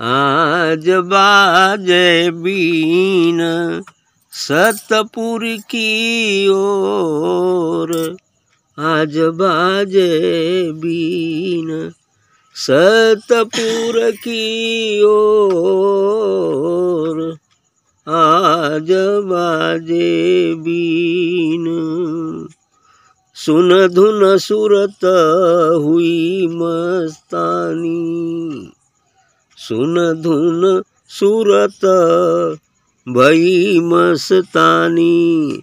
आज बाजे बीन सतपुर की ओर। आज बाजे बीन सतपुर की ओर। आज बाजे बीन सुन धुन सुरत हुई मस्तानी। सुन धुन सूरत, भई मस्तानी,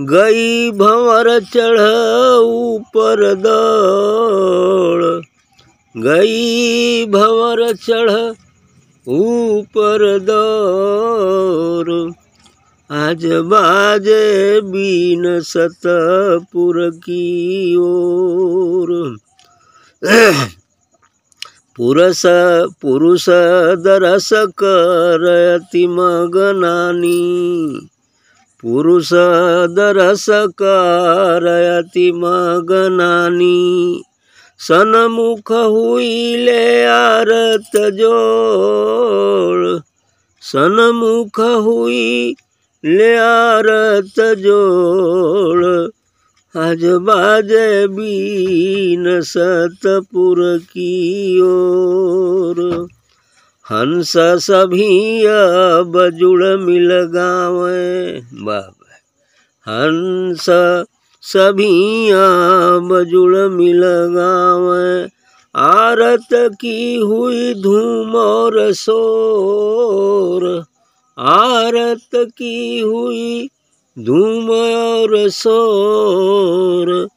गई भंवर चढ़ ऊपर गई भंवर चढ़ ऊपर आज बाजे बीन सतपुर की ओर। पुरुष पुरुष दरस करति मगनानी। पुरुष दरस करति मगनानी। सनमुख हुई ले आरत जोड़। सनमुख हुई ले आरत जोड़। आज बाजे बीन सतपुर की ओर। हंस सभी अब जुड़ मिल गावे। बाबा हंस सभी अब जुड़ मिल गावे। आरत की हुई धूम और शोर। आरत की हुई धूम और शोर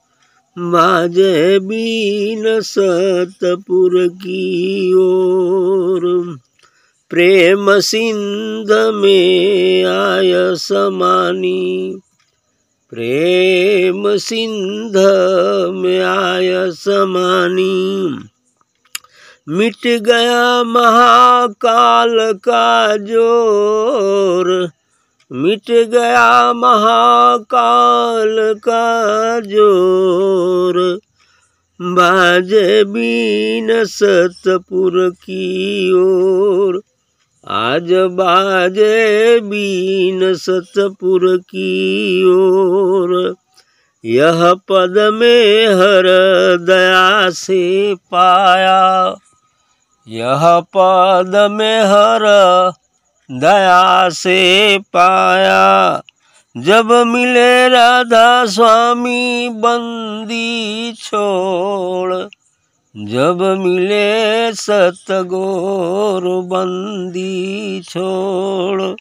बाजे बीन सतपुर की ओर। प्रेम सिंध में आय समानी। प्रेम सिंध में आय समानी। मिट गया महाकाल का ज़ोर। मिट गया महाकाल का ज़ोर। बाजे बीन सतपुर की ओर। आज बाजे बीन सतपुर की ओर। यह पद में हर दया से पाया। यह पद में हर दया से पाया। जब मिले राधा स्वामी, बंदी छोड़। जब मिले सतगोर, बंदी छोड़।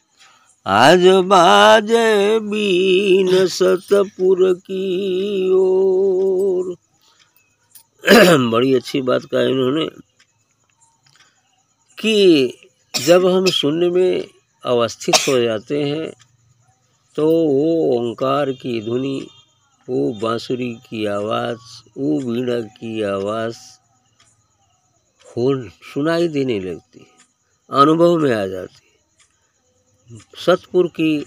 आज बाजे बीन सतपुर की ओर। बड़ी अच्छी बात कहा इन्होंने कि जब हम शून्य में अवस्थित हो जाते हैं तो वो ओंकार की धुनी वो बांसुरी की आवाज़, वो वीणा की आवाज़ हो सुनाई देने लगती है, अनुभव में आ जाती है। सतपुर की,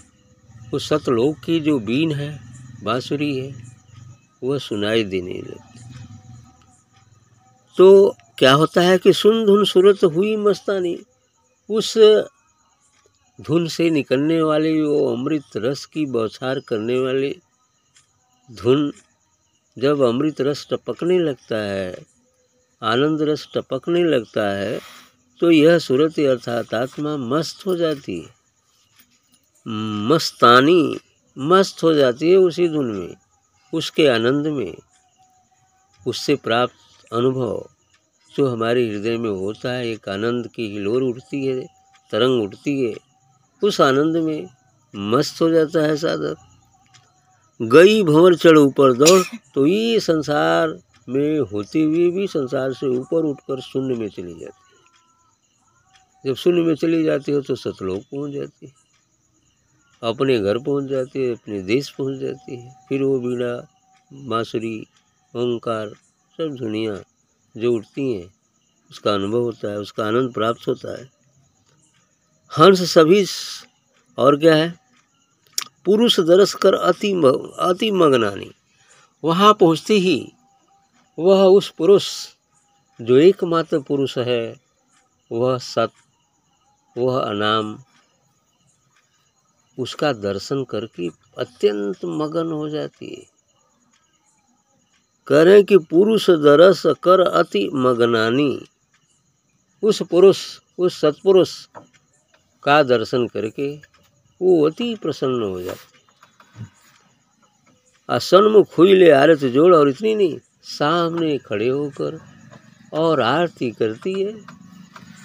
वो सतलोक की जो बीन है, बांसुरी है, वह सुनाई देने लगती तो क्या होता है कि सुन धुन सूरत हुई मस्तानी उस धुन से निकलने वाले वो अमृत रस की बौछार करने वाले धुन जब अमृत रस टपकने लगता है, आनंद रस टपकने लगता है तो यह सूरत अर्थात आत्मा मस्त हो जाती है। मस्तानी मस्त हो जाती है उसी धुन में, उसके आनंद में, उससे प्राप्त अनुभव। जो हमारे हृदय में होता है, एक आनंद की हिलोर उठती है, तरंग उठती है। उस आनंद में मस्त हो जाता है साधक। गई भंवर चढ़ ऊपर दौड़ तो ये संसार में होते हुए भी संसार से ऊपर उठकर शून्य में चली जाती है। जब शून्य में चली जाती हो तो सतलोक पहुँच जाती है। अपने घर पहुँच जाती है, अपने देश पहुँच जाती है। फिर वो बीड़ा बाँसुरी ओंकार सब धुनिया जो उठती हैं, उसका अनुभव होता है, उसका आनंद प्राप्त होता है। हंस सभी और क्या है? पुरुष दरस कर अति अति मगनानी। वहाँ पहुँचते ही वह उस पुरुष, जो एकमात्र पुरुष है, वह सत, वह अनाम, उसका दर्शन करके अत्यंत मगन हो जाती है। करें कि पुरुष दरस कर अति मगनानी। उस पुरुष, उस सत्पुरुष का दर्शन करके वो अति प्रसन्न हो जाते। सन्मुख हुई ले आरत जोड़ और इतनी नहीं, सामने खड़े होकर और आरती करती है।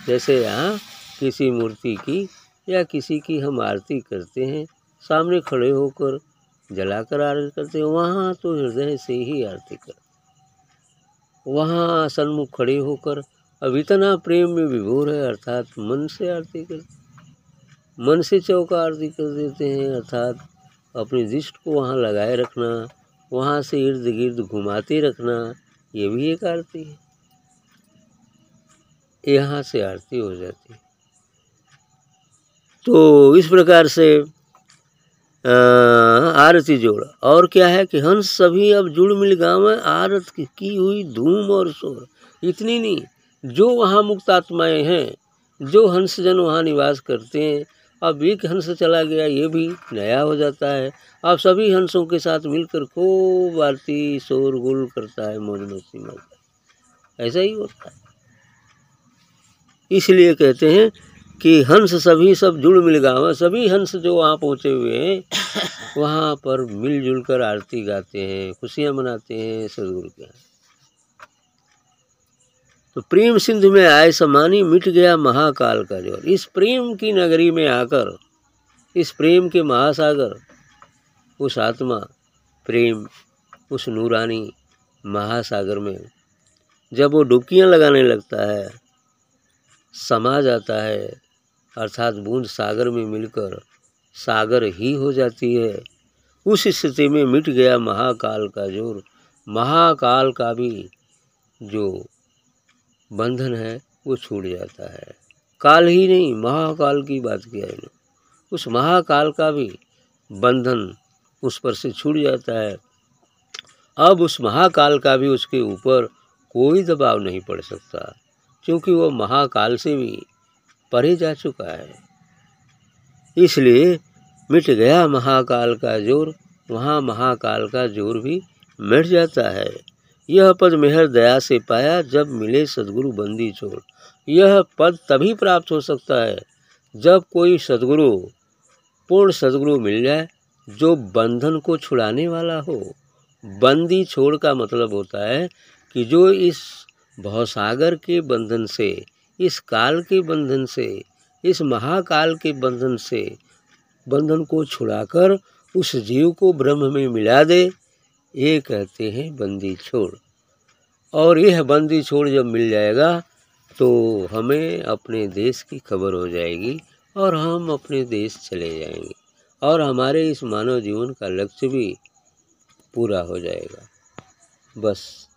जैसे यहाँ किसी मूर्ति की या किसी की हम आरती करते हैं, सामने खड़े होकर जलाकर आरती करते हैं, वहाँ तो हृदय से ही आरती कर। वहाँ सन्मुख खड़े होकर अब इतना प्रेम में विभोर है, अर्थात मन से आरती कर, मन से चौका आरती कर देते हैं, अर्थात अपनी दृष्ट को वहाँ लगाए रखना, वहाँ से इर्द गिर्द घुमाते रखना, ये भी एक आरती है। यहाँ से आरती हो जाती है। तो इस प्रकार से आरती जोड़। और क्या है कि हंस सभी अब जुड़ मिल गाँव में आरत की, हुई धूम और शोर। इतनी नहीं जो वहाँ मुक्त आत्माएँ हैं जो हंसजन वहाँ निवास करते हैं अब एक हंस चला गया ये भी नया हो जाता है। अब सभी हंसों के साथ मिलकर खूब आरती शोर गुल करता है मौज मस्ती मारता ऐसा ही होता है। इसलिए कहते हैं कि हंस सभी सब जुड़ मिल गाँव सभी हंस जो वहाँ पहुँचे हुए हैं वहाँ पर मिलजुल कर आरती गाते हैं खुशियाँ मनाते हैं सदगुरु के तो प्रेम सिंधु में आए समानी मिट गया महाकाल का ज़ोर। इस प्रेम की नगरी में आकर इस प्रेम के महासागर उस आत्मा प्रेम उस नूरानी महासागर में जब वो डुबकियाँ लगाने लगता है समा जाता है अर्थात बूंद सागर में मिलकर सागर ही हो जाती है। उस स्थिति में मिट गया महाकाल का ज़ोर। महाकाल का भी जो बंधन है, वो छूट जाता है। काल ही नहीं, महाकाल की बात किया है। उस महाकाल का भी बंधन उस पर से छूट जाता है। अब उस महाकाल का भी उसके ऊपर कोई दबाव नहीं पड़ सकता, क्योंकि वो महाकाल से भी परे जा चुका है। इसलिए मिट गया महाकाल का ज़ोर, वहाँ महाकाल का ज़ोर भी मिट जाता है। यह पद मेहर दया से पाया जब मिले सदगुरु बंदी छोड़ यह पद तभी प्राप्त हो सकता है जब कोई सदगुरु, पूर्ण सदगुरु मिल जाए जो बंधन को छुड़ाने वाला हो। बंदी छोड़ का मतलब होता है कि जो इस भवसागर के बंधन से इस काल के बंधन से, इस महाकाल के बंधन से, बंधन को छुड़ाकर उस जीव को ब्रह्म में मिला दे। ये कहते हैं बंदी छोड़। और यह बंदी छोड़ जब मिल जाएगा तो हमें अपने देश की खबर हो जाएगी और हम अपने देश चले जाएँगे और हमारे इस मानव जीवन का लक्ष्य भी पूरा हो जाएगा। बस।